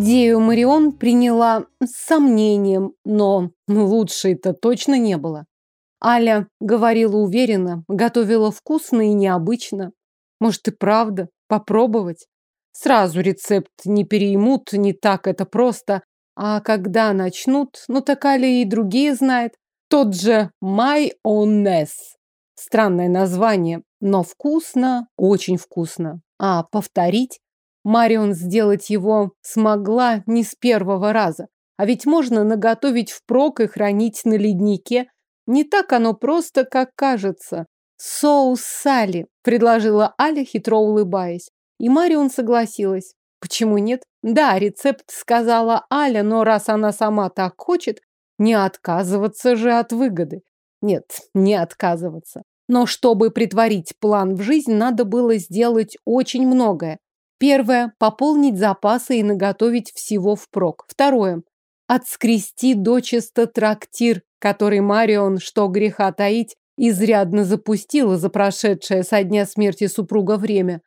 Идею Марион приняла с сомнением, но лучшей это точно не было. Аля говорила уверенно, готовила вкусно и необычно. Может и правда, попробовать? Сразу рецепт не переймут, не так это просто. А когда начнут, ну так Аля и другие знает. Тот же майонез. Странное название, но вкусно, очень вкусно. А повторить? Марион сделать его смогла не с первого раза. А ведь можно наготовить впрок и хранить на леднике. Не так оно просто, как кажется. «Соус сали – предложила Аля, хитро улыбаясь. И Марион согласилась. Почему нет? Да, рецепт сказала Аля, но раз она сама так хочет, не отказываться же от выгоды. Нет, не отказываться. Но чтобы притворить план в жизнь, надо было сделать очень многое. Первое – пополнить запасы и наготовить всего впрок. Второе – отскрести дочисто трактир, который Марион, что греха таить, изрядно запустила за прошедшее со дня смерти супруга время.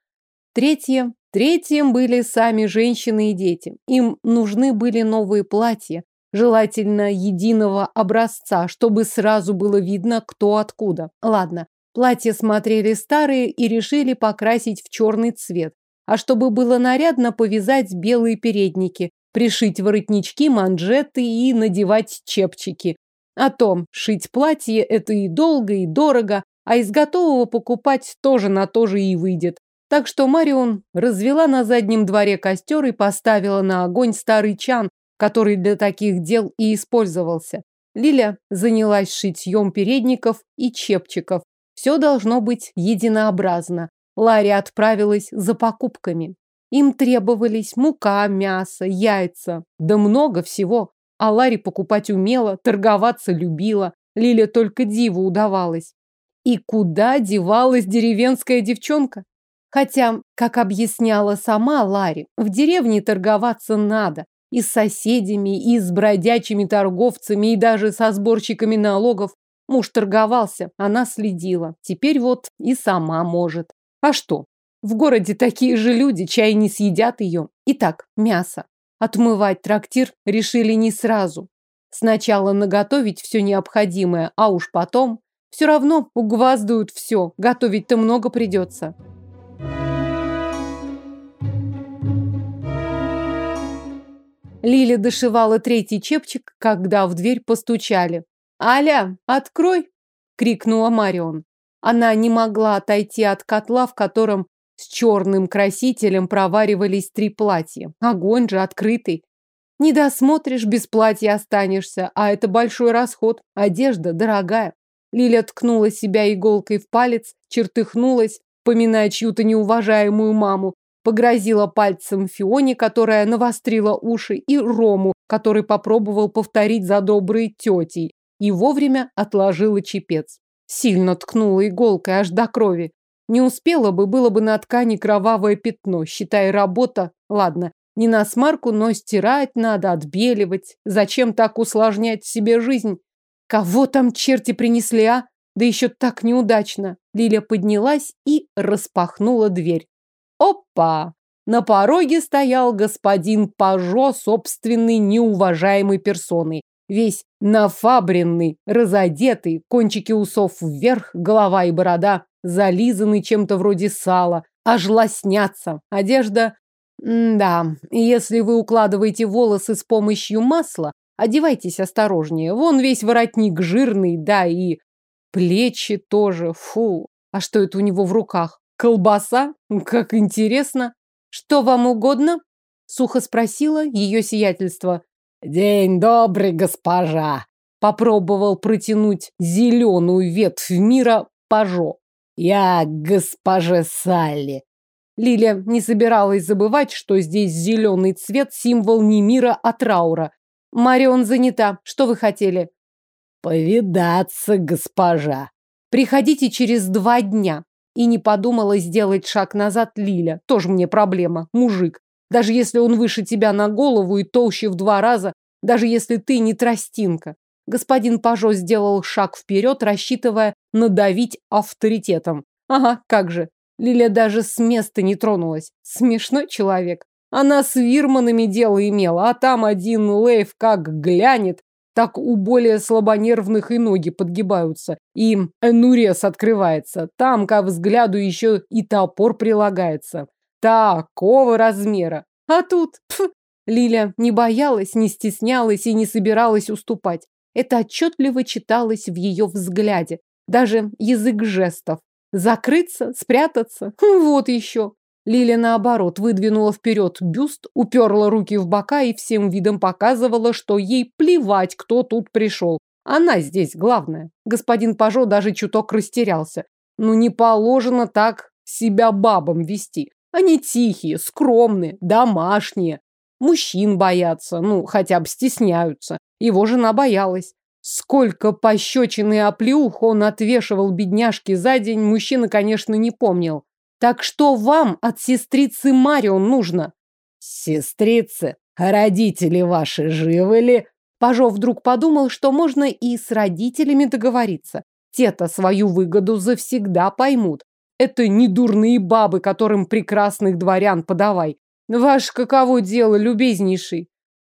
Третье – третьим были сами женщины и дети. Им нужны были новые платья, желательно единого образца, чтобы сразу было видно, кто откуда. Ладно, платья смотрели старые и решили покрасить в черный цвет а чтобы было нарядно повязать белые передники, пришить воротнички, манжеты и надевать чепчики. О том, шить платье – это и долго, и дорого, а из готового покупать тоже на то же и выйдет. Так что Марион развела на заднем дворе костер и поставила на огонь старый чан, который для таких дел и использовался. Лиля занялась шитьем передников и чепчиков. Все должно быть единообразно. Ларри отправилась за покупками. Им требовались мука, мясо, яйца, да много всего. А Ларри покупать умела, торговаться любила. Лиля только диву удавалась. И куда девалась деревенская девчонка? Хотя, как объясняла сама Ларри, в деревне торговаться надо. И с соседями, и с бродячими торговцами, и даже со сборщиками налогов. Муж торговался, она следила. Теперь вот и сама может. А что? В городе такие же люди, чай не съедят ее. Итак, мясо. Отмывать трактир решили не сразу. Сначала наготовить все необходимое, а уж потом... Все равно угваздуют все, готовить-то много придется. Лиля дошивала третий чепчик, когда в дверь постучали. «Аля, открой!» – крикнула Марион. Она не могла отойти от котла, в котором с черным красителем проваривались три платья. Огонь же открытый. Не досмотришь, без платья останешься, а это большой расход. Одежда дорогая. Лиля ткнула себя иголкой в палец, чертыхнулась, поминая чью-то неуважаемую маму, погрозила пальцем Фионе, которая навострила уши, и Рому, который попробовал повторить за доброй тетей, и вовремя отложила чепец сильно ткнула иголкой аж до крови. Не успела бы, было бы на ткани кровавое пятно, считай, работа, ладно, не на смарку, но стирать надо, отбеливать. Зачем так усложнять себе жизнь? Кого там черти принесли, а? Да еще так неудачно. Лиля поднялась и распахнула дверь. Опа! На пороге стоял господин Пажо собственной неуважаемой персоной весь нафабренный, разодетый, кончики усов вверх, голова и борода зализаны чем-то вроде сала, аж лоснятся. Одежда... М да, если вы укладываете волосы с помощью масла, одевайтесь осторожнее. Вон весь воротник жирный, да, и плечи тоже. Фу, а что это у него в руках? Колбаса? Как интересно. Что вам угодно? Сухо спросила ее сиятельство. «День добрый, госпожа!» Попробовал протянуть зеленую ветвь мира Пажо. «Я госпожа Салли!» Лилия не собиралась забывать, что здесь зеленый цвет – символ не мира, а траура. «Марион занята. Что вы хотели?» «Повидаться, госпожа!» «Приходите через два дня!» И не подумала сделать шаг назад Лиля. Тоже мне проблема. Мужик. Даже если он выше тебя на голову и толще в два раза, даже если ты не тростинка. Господин Пажо сделал шаг вперед, рассчитывая надавить авторитетом. Ага, как же. Лиля даже с места не тронулась. Смешной человек. Она с Вирманами дело имела, а там один Лейв как глянет, так у более слабонервных и ноги подгибаются, и нурес открывается. Там, ко взгляду, еще и топор прилагается такого размера. А тут, пф, Лиля не боялась, не стеснялась и не собиралась уступать. Это отчетливо читалось в ее взгляде. Даже язык жестов. Закрыться, спрятаться. Хм, вот еще. Лиля, наоборот, выдвинула вперед бюст, уперла руки в бока и всем видом показывала, что ей плевать, кто тут пришел. Она здесь главная. Господин Пажо даже чуток растерялся. Ну, не положено так себя бабам вести. Они тихие, скромные, домашние. Мужчин боятся, ну, хотя бы стесняются. Его жена боялась. Сколько пощечин и оплеух он отвешивал бедняжке за день, мужчина, конечно, не помнил. Так что вам от сестрицы Марион нужно? Сестрицы? Родители ваши живы ли? Пажо вдруг подумал, что можно и с родителями договориться. Те-то свою выгоду завсегда поймут это не дурные бабы, которым прекрасных дворян подавай. Ваш каково дело, любезнейший?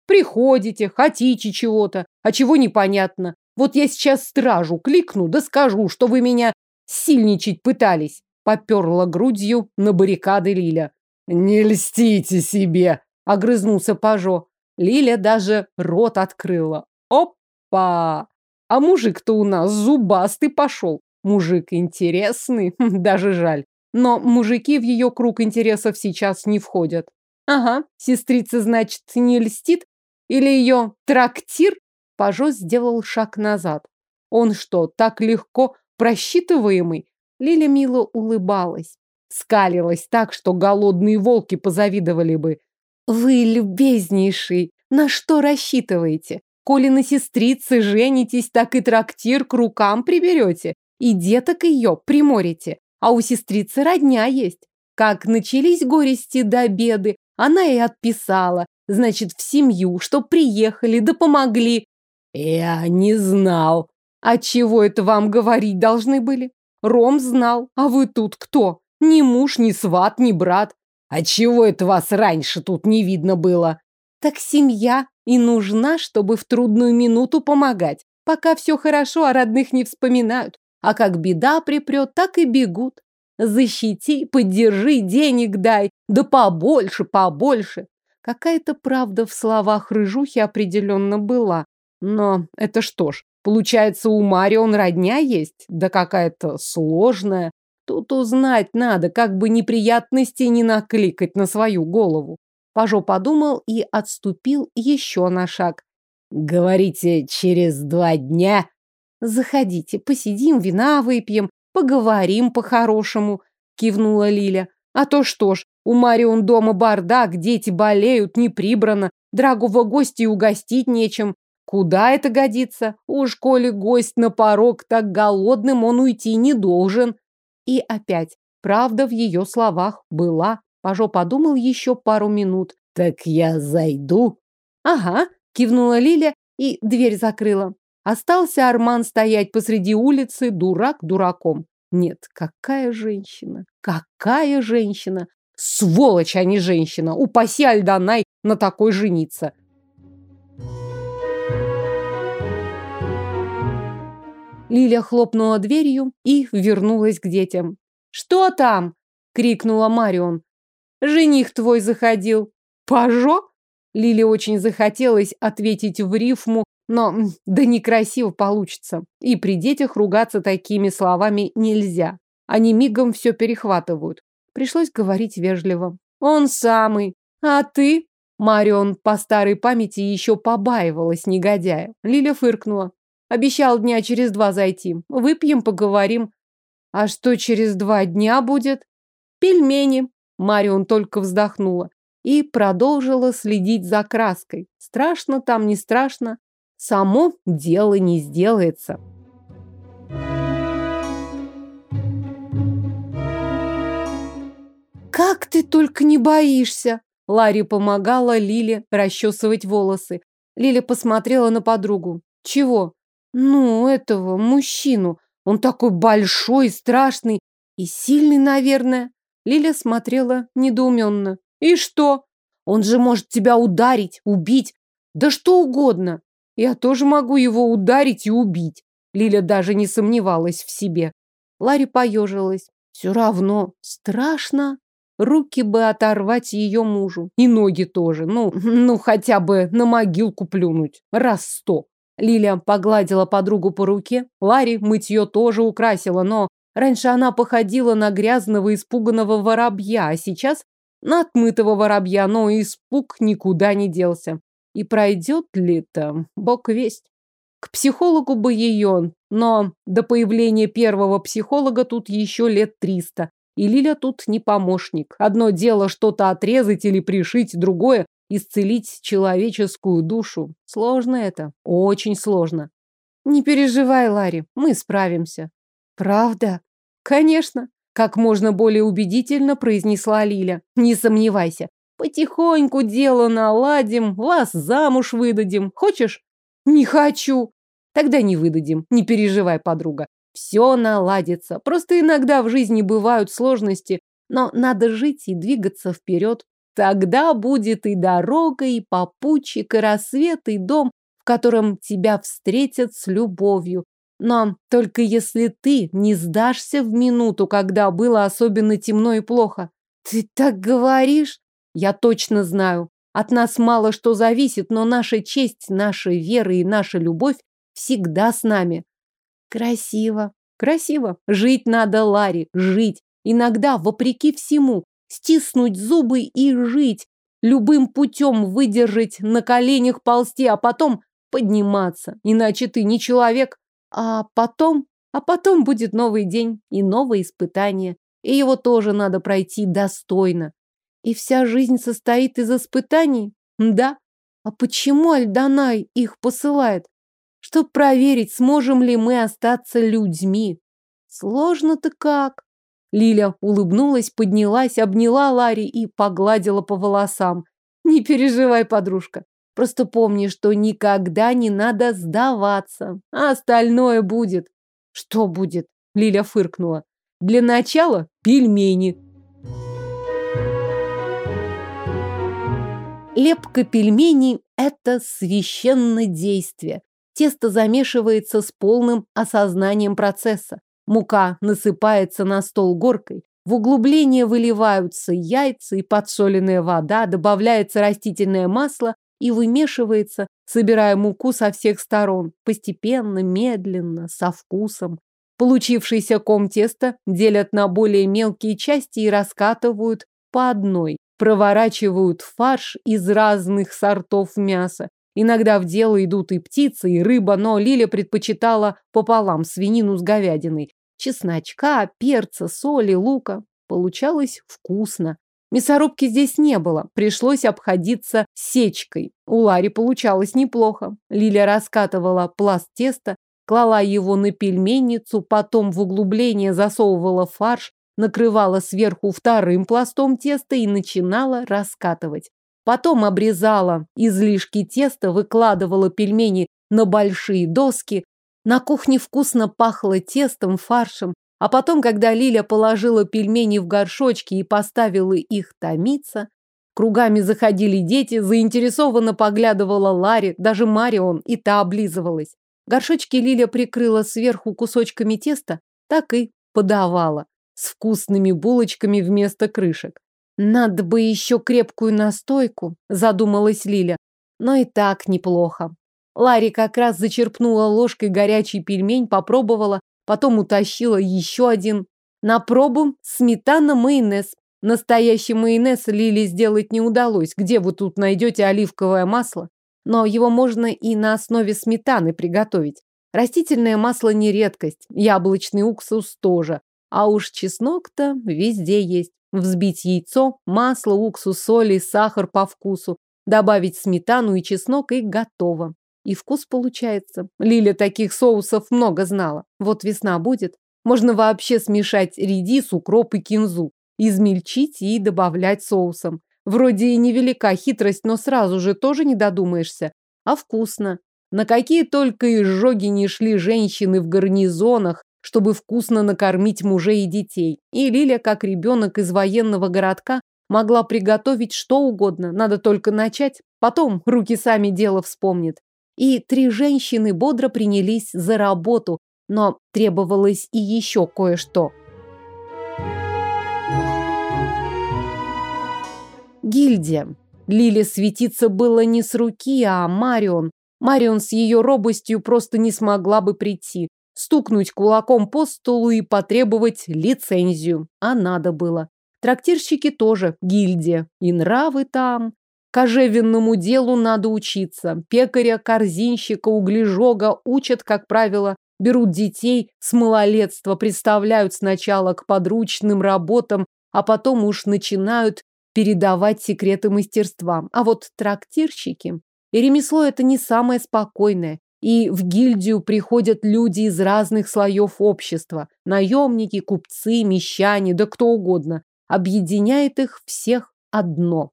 Приходите, хотите чего-то, а чего непонятно. Вот я сейчас стражу кликну, да скажу, что вы меня сильничать пытались. Поперла грудью на баррикады Лиля. Не льстите себе, огрызнулся Пажо. Лиля даже рот открыла. Опа! А мужик-то у нас зубастый пошел. Мужик интересный, хм, даже жаль. Но мужики в ее круг интересов сейчас не входят. Ага, сестрица, значит, не льстит? Или ее трактир? Пажо сделал шаг назад. Он что, так легко просчитываемый? Лиля мило улыбалась. Скалилась так, что голодные волки позавидовали бы. Вы любезнейший, на что рассчитываете? Коли на сестрицы женитесь, так и трактир к рукам приберете. И деток ее приморите, а у сестрицы родня есть. Как начались горести до беды, она и отписала. Значит, в семью, что приехали да помогли. Я не знал. А чего это вам говорить должны были? Ром знал, а вы тут кто? Ни муж, ни сват, ни брат. А чего это вас раньше тут не видно было? Так семья и нужна, чтобы в трудную минуту помогать. Пока все хорошо, а родных не вспоминают. А как беда припрет, так и бегут. Защити, поддержи, денег дай, да побольше, побольше. Какая-то правда в словах Рыжухи определенно была. Но это что ж, получается, у Марион родня есть, да какая-то сложная. Тут узнать надо, как бы неприятности не накликать на свою голову. Пажо подумал и отступил еще на шаг. «Говорите, через два дня?» «Заходите, посидим, вина выпьем, поговорим по-хорошему», — кивнула Лиля. «А то что ж, у Марион дома бардак, дети болеют, не прибрано, дорогого гостя угостить нечем. Куда это годится? Уж коли гость на порог так голодным, он уйти не должен». И опять, правда в ее словах была. Пажо подумал еще пару минут. «Так я зайду». «Ага», кивнула Лиля и дверь закрыла. Остался Арман стоять посреди улицы, дурак дураком. Нет, какая женщина, какая женщина! Сволочь, а не женщина! Упаси Альданай на такой жениться! Лиля хлопнула дверью и вернулась к детям. «Что там?» – крикнула Марион. «Жених твой заходил». «Пажо?» Лиле очень захотелось ответить в рифму, но да некрасиво получится. И при детях ругаться такими словами нельзя. Они мигом все перехватывают. Пришлось говорить вежливо. «Он самый. А ты?» Марион по старой памяти еще побаивалась негодяя. Лиля фыркнула. «Обещал дня через два зайти. Выпьем, поговорим». «А что через два дня будет?» «Пельмени». Марион только вздохнула и продолжила следить за краской. Страшно там, не страшно, само дело не сделается. «Как ты только не боишься!» Ларри помогала Лиле расчесывать волосы. Лиля посмотрела на подругу. «Чего?» «Ну, этого, мужчину. Он такой большой, страшный и сильный, наверное». Лиля смотрела недоуменно. И что? Он же может тебя ударить, убить, да что угодно. Я тоже могу его ударить и убить. Лиля даже не сомневалась в себе. Ларри поежилась. Все равно страшно. Руки бы оторвать ее мужу. И ноги тоже. Ну, ну хотя бы на могилку плюнуть. Раз сто. Лилия погладила подругу по руке. Ларри мытье тоже украсила, но раньше она походила на грязного испуганного воробья, а сейчас на отмытого воробья, но испуг никуда не делся. И пройдет ли там, бог весть. К психологу бы ее, но до появления первого психолога тут еще лет триста. И Лиля тут не помощник. Одно дело что-то отрезать или пришить, другое – исцелить человеческую душу. Сложно это, очень сложно. Не переживай, Ларри, мы справимся. Правда? Конечно. Как можно более убедительно произнесла Лиля. Не сомневайся. Потихоньку дело наладим, вас замуж выдадим. Хочешь? Не хочу. Тогда не выдадим. Не переживай, подруга. Все наладится. Просто иногда в жизни бывают сложности, но надо жить и двигаться вперед. Тогда будет и дорога, и попутчик, и рассвет, и дом, в котором тебя встретят с любовью нам, только если ты не сдашься в минуту, когда было особенно темно и плохо. Ты так говоришь? Я точно знаю. От нас мало что зависит, но наша честь, наша вера и наша любовь всегда с нами. Красиво. Красиво. Жить надо, Ларри, жить. Иногда, вопреки всему, стиснуть зубы и жить. Любым путем выдержать, на коленях ползти, а потом подниматься. Иначе ты не человек. А потом... А потом будет новый день и новые испытания. И его тоже надо пройти достойно. И вся жизнь состоит из испытаний? Да. А почему Альданай их посылает? Чтоб проверить, сможем ли мы остаться людьми. Сложно-то как. Лиля улыбнулась, поднялась, обняла Лари и погладила по волосам. Не переживай, подружка. Просто помни, что никогда не надо сдаваться. А остальное будет. Что будет? Лиля фыркнула. Для начала пельмени. Лепка пельменей – это священное действие. Тесто замешивается с полным осознанием процесса. Мука насыпается на стол горкой. В углубление выливаются яйца и подсоленная вода, добавляется растительное масло, и вымешивается, собирая муку со всех сторон, постепенно, медленно, со вкусом. Получившийся ком теста делят на более мелкие части и раскатывают по одной. Проворачивают фарш из разных сортов мяса. Иногда в дело идут и птицы, и рыба, но Лиля предпочитала пополам свинину с говядиной. Чесночка, перца, соли, лука. Получалось вкусно. Мясорубки здесь не было, пришлось обходиться сечкой. У Лари получалось неплохо. Лиля раскатывала пласт теста, клала его на пельменницу, потом в углубление засовывала фарш, накрывала сверху вторым пластом теста и начинала раскатывать. Потом обрезала излишки теста, выкладывала пельмени на большие доски. На кухне вкусно пахло тестом, фаршем, а потом, когда Лиля положила пельмени в горшочки и поставила их томиться, кругами заходили дети, заинтересованно поглядывала Ларри, даже Марион, и та облизывалась. Горшочки Лиля прикрыла сверху кусочками теста, так и подавала, с вкусными булочками вместо крышек. «Надо бы еще крепкую настойку», – задумалась Лиля. «Но и так неплохо». Ларри как раз зачерпнула ложкой горячий пельмень, попробовала, Потом утащила еще один. На пробу сметана-майонез. Настоящий майонез Лили сделать не удалось. Где вы тут найдете оливковое масло? Но его можно и на основе сметаны приготовить. Растительное масло не редкость, яблочный уксус тоже. А уж чеснок-то везде есть. Взбить яйцо, масло, уксус, соль и сахар по вкусу. Добавить сметану и чеснок и готово. И вкус получается. Лиля таких соусов много знала. Вот весна будет. Можно вообще смешать редис, укроп и кинзу. Измельчить и добавлять соусом. Вроде и невелика хитрость, но сразу же тоже не додумаешься. А вкусно. На какие только изжоги не шли женщины в гарнизонах, чтобы вкусно накормить мужей и детей. И Лиля, как ребенок из военного городка, могла приготовить что угодно, надо только начать. Потом руки сами дело вспомнит и три женщины бодро принялись за работу, но требовалось и еще кое-что. Гильдия. Лиле светиться было не с руки, а Марион. Марион с ее робостью просто не смогла бы прийти, стукнуть кулаком по столу и потребовать лицензию. А надо было. Трактирщики тоже гильдия. И нравы там. Кожевенному делу надо учиться. Пекаря, корзинщика, углежога учат, как правило, берут детей с малолетства, представляют сначала к подручным работам, а потом уж начинают передавать секреты мастерства. А вот трактирщики... И ремесло это не самое спокойное. И в гильдию приходят люди из разных слоев общества. Наемники, купцы, мещане, да кто угодно. Объединяет их всех одно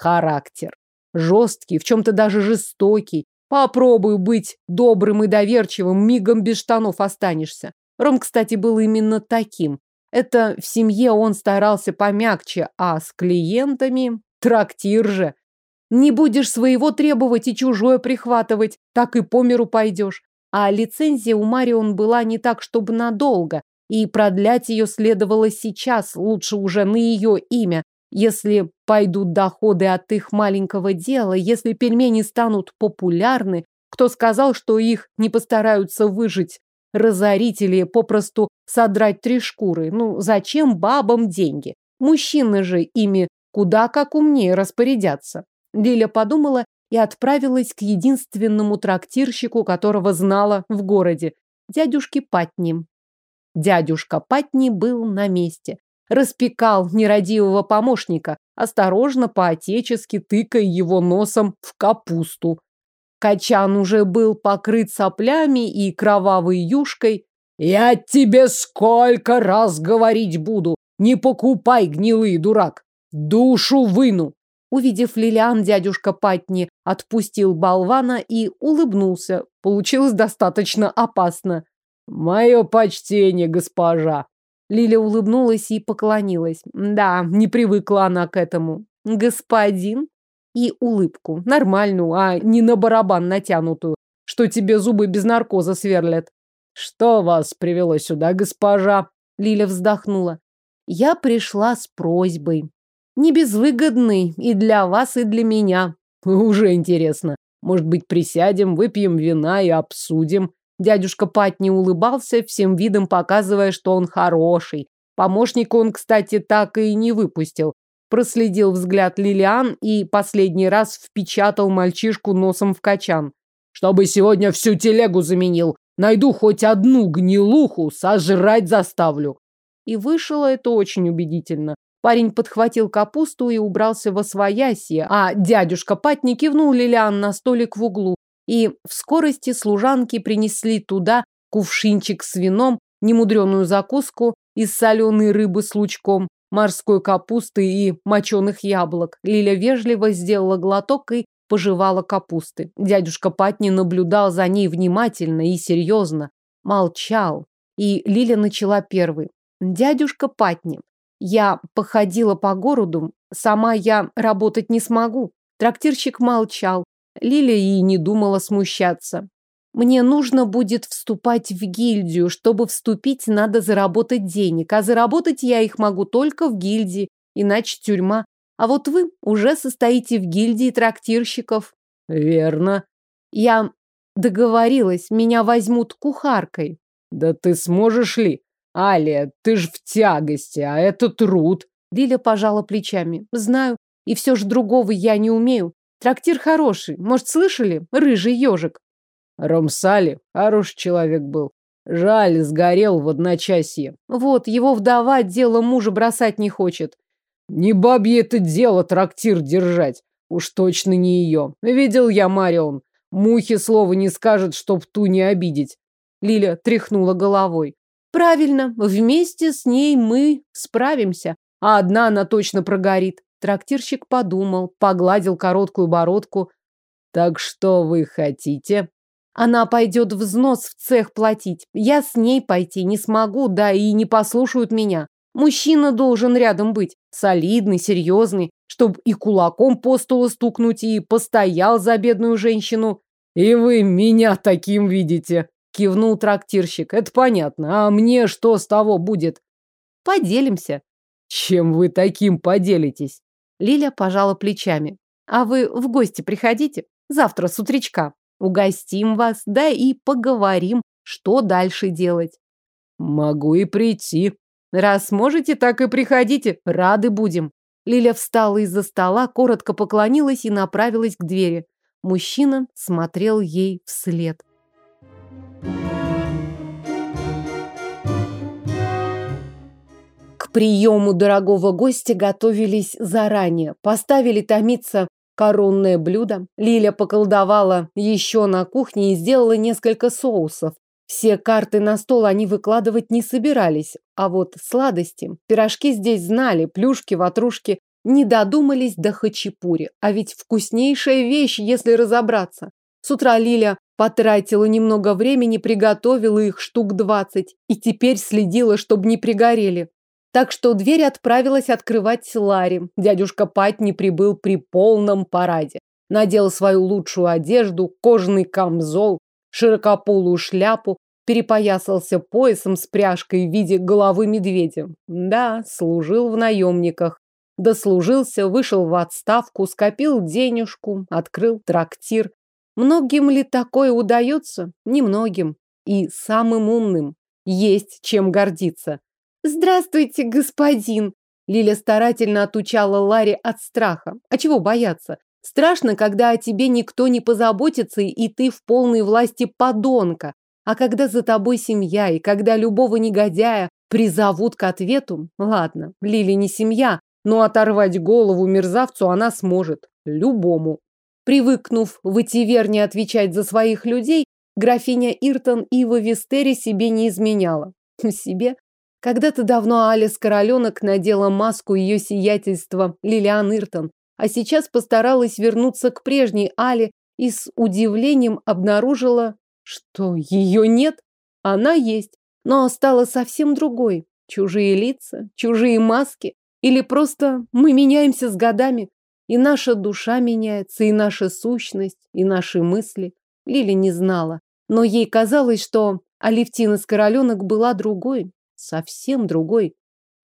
характер. Жесткий, в чем-то даже жестокий. Попробуй быть добрым и доверчивым, мигом без штанов останешься. Ром, кстати, был именно таким. Это в семье он старался помягче, а с клиентами трактир же. Не будешь своего требовать и чужое прихватывать, так и по миру пойдешь. А лицензия у Марион была не так, чтобы надолго, и продлять ее следовало сейчас, лучше уже на ее имя, если пойдут доходы от их маленького дела, если пельмени станут популярны, кто сказал, что их не постараются выжить, разорить или попросту содрать три шкуры? Ну, зачем бабам деньги? Мужчины же ими куда как умнее распорядятся. Лиля подумала и отправилась к единственному трактирщику, которого знала в городе, дядюшке Патни. Дядюшка Патни был на месте распекал нерадивого помощника, осторожно по-отечески тыкая его носом в капусту. Качан уже был покрыт соплями и кровавой юшкой. «Я тебе сколько раз говорить буду! Не покупай, гнилый дурак! Душу выну!» Увидев Лилиан, дядюшка Патни отпустил болвана и улыбнулся. Получилось достаточно опасно. «Мое почтение, госпожа!» Лиля улыбнулась и поклонилась. Да, не привыкла она к этому. Господин? И улыбку. Нормальную, а не на барабан натянутую, что тебе зубы без наркоза сверлят. Что вас привело сюда, госпожа? Лиля вздохнула. Я пришла с просьбой. Не безвыгодной и для вас, и для меня. Уже интересно. Может быть, присядем, выпьем вина и обсудим. Дядюшка Пат не улыбался, всем видом показывая, что он хороший. Помощник он, кстати, так и не выпустил. Проследил взгляд Лилиан и последний раз впечатал мальчишку носом в качан. «Чтобы сегодня всю телегу заменил. Найду хоть одну гнилуху, сожрать заставлю». И вышло это очень убедительно. Парень подхватил капусту и убрался во своясье, а дядюшка Патни кивнул Лилиан на столик в углу и в скорости служанки принесли туда кувшинчик с вином, немудреную закуску из соленой рыбы с лучком, морской капусты и моченых яблок. Лиля вежливо сделала глоток и пожевала капусты. Дядюшка Патни наблюдал за ней внимательно и серьезно, молчал. И Лиля начала первый: «Дядюшка Патни, я походила по городу, сама я работать не смогу». Трактирщик молчал, Лиля и не думала смущаться. Мне нужно будет вступать в гильдию. Чтобы вступить, надо заработать денег. А заработать я их могу только в гильдии, иначе тюрьма. А вот вы уже состоите в гильдии трактирщиков. Верно. Я договорилась, меня возьмут кухаркой. Да ты сможешь ли? Алия, ты ж в тягости, а это труд. Лиля пожала плечами. Знаю, и все же другого я не умею. Трактир хороший, может, слышали? Рыжий ежик. Ромсали хороший человек был. Жаль, сгорел в одночасье. Вот, его вдова дело мужа бросать не хочет. Не бабье это дело трактир держать. Уж точно не ее. Видел я Марион. Мухи слова не скажет, чтоб ту не обидеть. Лиля тряхнула головой. Правильно, вместе с ней мы справимся. А одна она точно прогорит. Трактирщик подумал, погладил короткую бородку. «Так что вы хотите?» «Она пойдет взнос в цех платить. Я с ней пойти не смогу, да и не послушают меня. Мужчина должен рядом быть, солидный, серьезный, чтобы и кулаком по столу стукнуть, и постоял за бедную женщину». «И вы меня таким видите!» – кивнул трактирщик. «Это понятно. А мне что с того будет?» «Поделимся». «Чем вы таким поделитесь?» Лиля пожала плечами. «А вы в гости приходите? Завтра с утречка. Угостим вас, да и поговорим, что дальше делать». «Могу и прийти», Раз можете, так и приходите, рады будем. Лиля встала из-за стола, коротко поклонилась и направилась к двери. Мужчина смотрел ей вслед. Приему дорогого гостя готовились заранее, поставили томиться коронное блюдо. Лиля поколдовала еще на кухне и сделала несколько соусов. Все карты на стол они выкладывать не собирались, а вот сладости, пирожки здесь знали, плюшки, ватрушки, не додумались до хачапури, а ведь вкуснейшая вещь, если разобраться. С утра Лиля потратила немного времени, приготовила их штук двадцать и теперь следила, чтобы не пригорели так что дверь отправилась открывать Ларри. Дядюшка Пат не прибыл при полном параде. Надел свою лучшую одежду, кожаный камзол, широкополую шляпу, перепоясался поясом с пряжкой в виде головы медведя. Да, служил в наемниках. Дослужился, вышел в отставку, скопил денежку, открыл трактир. Многим ли такое удается? Немногим. И самым умным. Есть чем гордиться. «Здравствуйте, господин!» Лиля старательно отучала Ларри от страха. А чего бояться? Страшно, когда о тебе никто не позаботится, и ты в полной власти подонка. А когда за тобой семья, и когда любого негодяя призовут к ответу... Ладно, Лили не семья, но оторвать голову мерзавцу она сможет. Любому. Привыкнув в Этиверне отвечать за своих людей, графиня Иртон Ива Вестери себе не изменяла. Хм, себе? Когда-то давно Алис Короленок надела маску ее сиятельства Лилиан Иртон, а сейчас постаралась вернуться к прежней Али и с удивлением обнаружила, что ее нет, она есть, но стала совсем другой. Чужие лица, чужие маски, или просто мы меняемся с годами, и наша душа меняется, и наша сущность, и наши мысли. Лили не знала, но ей казалось, что Алевтина Скороленок была другой, совсем другой.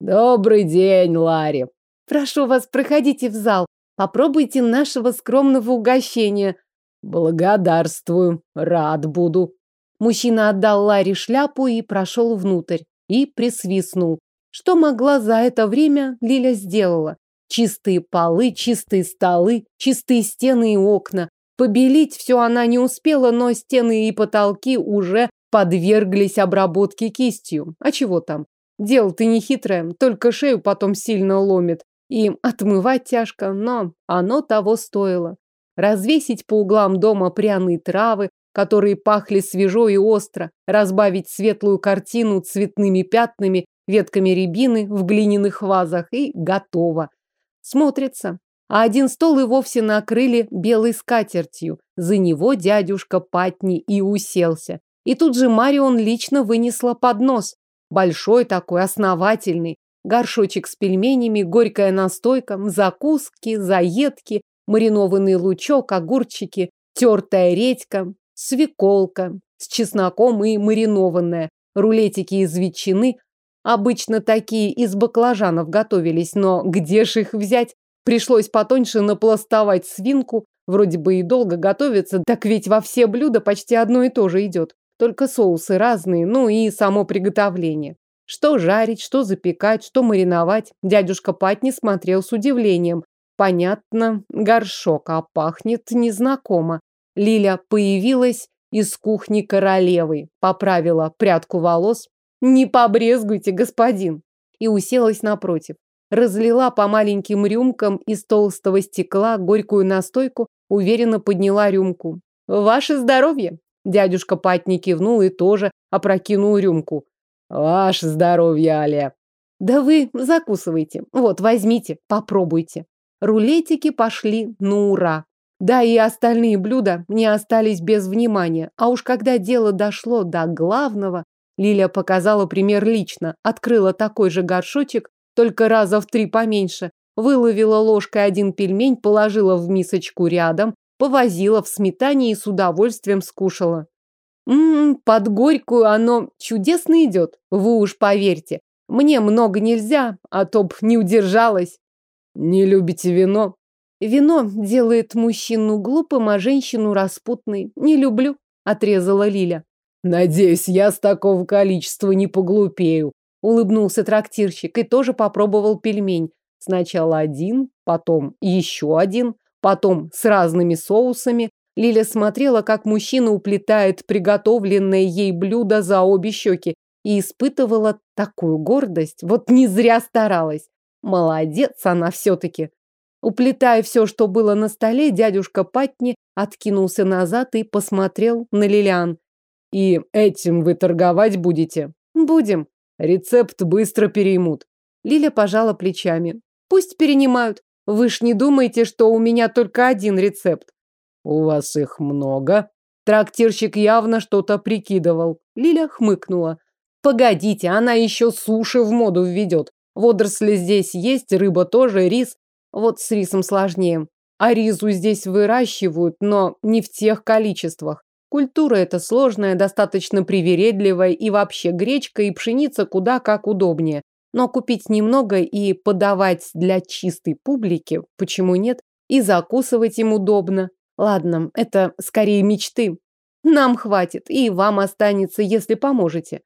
«Добрый день, Ларри!» «Прошу вас, проходите в зал. Попробуйте нашего скромного угощения». «Благодарствую. Рад буду». Мужчина отдал Ларри шляпу и прошел внутрь. И присвистнул. Что могла за это время, Лиля сделала. Чистые полы, чистые столы, чистые стены и окна. Побелить все она не успела, но стены и потолки уже подверглись обработке кистью. А чего там? Дело-то не хитрое, только шею потом сильно ломит. И отмывать тяжко, но оно того стоило. Развесить по углам дома пряные травы, которые пахли свежо и остро, разбавить светлую картину цветными пятнами, ветками рябины в глиняных вазах и готово. Смотрится. А один стол и вовсе накрыли белой скатертью. За него дядюшка Патни и уселся. И тут же Марион лично вынесла поднос. Большой такой, основательный. Горшочек с пельменями, горькая настойка, закуски, заедки, маринованный лучок, огурчики, тертая редька, свеколка с чесноком и маринованная, рулетики из ветчины. Обычно такие из баклажанов готовились, но где ж их взять? Пришлось потоньше напластовать свинку. Вроде бы и долго готовится, так ведь во все блюда почти одно и то же идет. Только соусы разные, ну и само приготовление. Что жарить, что запекать, что мариновать. Дядюшка Патни смотрел с удивлением. Понятно, горшок, а пахнет незнакомо. Лиля появилась из кухни королевы, поправила прядку волос. «Не побрезгуйте, господин!» И уселась напротив. Разлила по маленьким рюмкам из толстого стекла горькую настойку, уверенно подняла рюмку. «Ваше здоровье!» Дядюшка Патни кивнул и тоже опрокинул рюмку. «Ваше здоровье, Аля!» «Да вы закусывайте. Вот, возьмите, попробуйте». Рулетики пошли на ура. Да и остальные блюда не остались без внимания. А уж когда дело дошло до главного, Лиля показала пример лично, открыла такой же горшочек, только раза в три поменьше, выловила ложкой один пельмень, положила в мисочку рядом, повозила в сметане и с удовольствием скушала. Ммм, под горькую оно чудесно идет, вы уж поверьте. Мне много нельзя, а то б не удержалась. Не любите вино? Вино делает мужчину глупым, а женщину распутной. Не люблю, отрезала Лиля. Надеюсь, я с такого количества не поглупею. Улыбнулся трактирщик и тоже попробовал пельмень. Сначала один, потом еще один потом с разными соусами. Лиля смотрела, как мужчина уплетает приготовленное ей блюдо за обе щеки и испытывала такую гордость. Вот не зря старалась. Молодец она все-таки. Уплетая все, что было на столе, дядюшка Патни откинулся назад и посмотрел на Лилиан. «И этим вы торговать будете?» «Будем». «Рецепт быстро переймут». Лиля пожала плечами. «Пусть перенимают. Вы ж не думаете, что у меня только один рецепт. У вас их много. Трактирщик явно что-то прикидывал. Лиля хмыкнула. Погодите, она еще суши в моду введет. Водоросли здесь есть, рыба тоже, рис. Вот с рисом сложнее. А ризу здесь выращивают, но не в тех количествах. Культура эта сложная, достаточно привередливая, и вообще гречка и пшеница куда как удобнее. Но купить немного и подавать для чистой публики, почему нет, и закусывать им удобно. Ладно, это скорее мечты. Нам хватит, и вам останется, если поможете.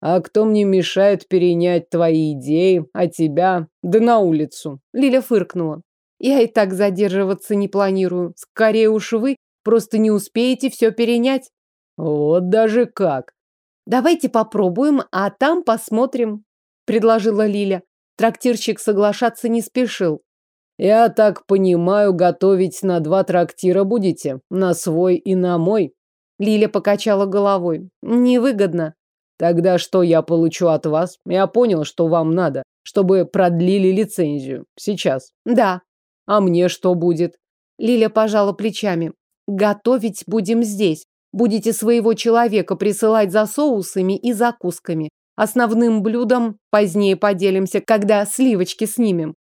А кто мне мешает перенять твои идеи, а тебя, да на улицу? Лиля фыркнула. Я и так задерживаться не планирую. Скорее уж вы просто не успеете все перенять. Вот даже как. Давайте попробуем, а там посмотрим предложила Лиля. Трактирщик соглашаться не спешил. Я так понимаю, готовить на два трактира будете, на свой и на мой. Лиля покачала головой. Невыгодно. Тогда что я получу от вас? Я понял, что вам надо, чтобы продлили лицензию. Сейчас. Да. А мне что будет? Лиля пожала плечами. Готовить будем здесь. Будете своего человека присылать за соусами и закусками. Основным блюдом позднее поделимся, когда сливочки снимем.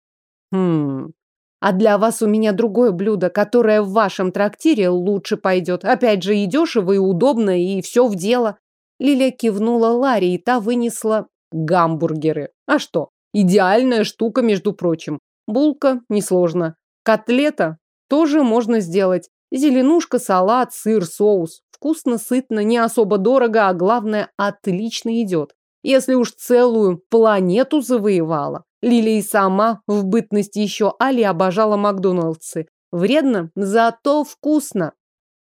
Хм. А для вас у меня другое блюдо, которое в вашем трактире лучше пойдет. Опять же, и дешево, и удобно, и все в дело. Лиля кивнула Ларе, и та вынесла гамбургеры. А что? Идеальная штука, между прочим. Булка несложно. Котлета тоже можно сделать. Зеленушка, салат, сыр, соус. Вкусно, сытно, не особо дорого, а главное, отлично идет если уж целую планету завоевала. Лили и сама в бытности еще Али обожала Макдональдсы. Вредно, зато вкусно.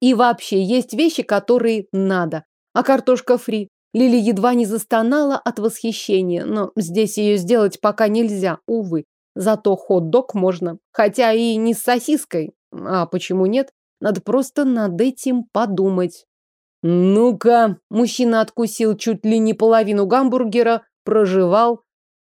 И вообще, есть вещи, которые надо. А картошка фри? Лили едва не застонала от восхищения, но здесь ее сделать пока нельзя, увы. Зато хот-дог можно, хотя и не с сосиской. А почему нет? Надо просто над этим подумать. Ну-ка, мужчина откусил чуть ли не половину гамбургера, проживал.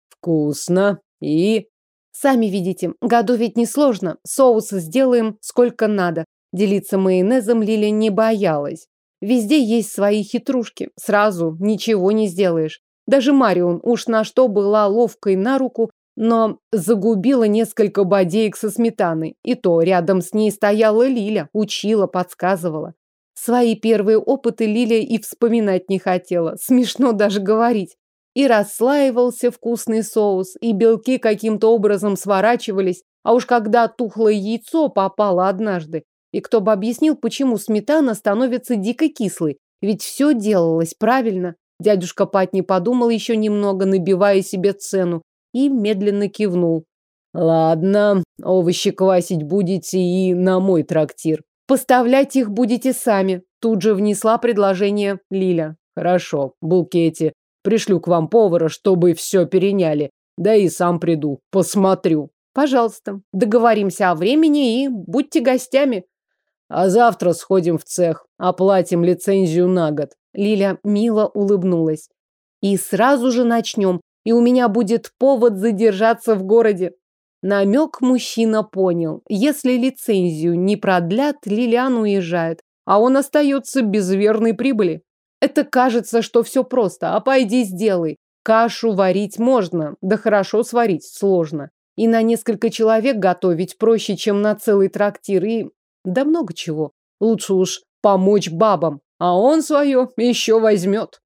Вкусно. И... Сами видите, готовить несложно. Соус сделаем сколько надо. Делиться майонезом Лиля не боялась. Везде есть свои хитрушки. Сразу ничего не сделаешь. Даже Марион уж на что была ловкой на руку, но загубила несколько бодеек со сметаной. И то рядом с ней стояла Лиля, учила, подсказывала. Свои первые опыты Лилия и вспоминать не хотела. Смешно даже говорить. И расслаивался вкусный соус, и белки каким-то образом сворачивались, а уж когда тухлое яйцо попало однажды. И кто бы объяснил, почему сметана становится дико кислой. Ведь все делалось правильно. Дядюшка Пат не подумал еще немного, набивая себе цену, и медленно кивнул. «Ладно, овощи квасить будете и на мой трактир. Поставлять их будете сами. Тут же внесла предложение Лиля. Хорошо, Булкети. Пришлю к вам повара, чтобы все переняли. Да и сам приду, посмотрю. Пожалуйста, договоримся о времени и будьте гостями. А завтра сходим в цех, оплатим лицензию на год. Лиля мило улыбнулась. И сразу же начнем, и у меня будет повод задержаться в городе. Намек мужчина понял. Если лицензию не продлят, Лилиан уезжает, а он остается без верной прибыли. Это кажется, что все просто, а пойди сделай. Кашу варить можно, да хорошо сварить сложно. И на несколько человек готовить проще, чем на целый трактир, и... Да много чего. Лучше уж помочь бабам, а он свое еще возьмет.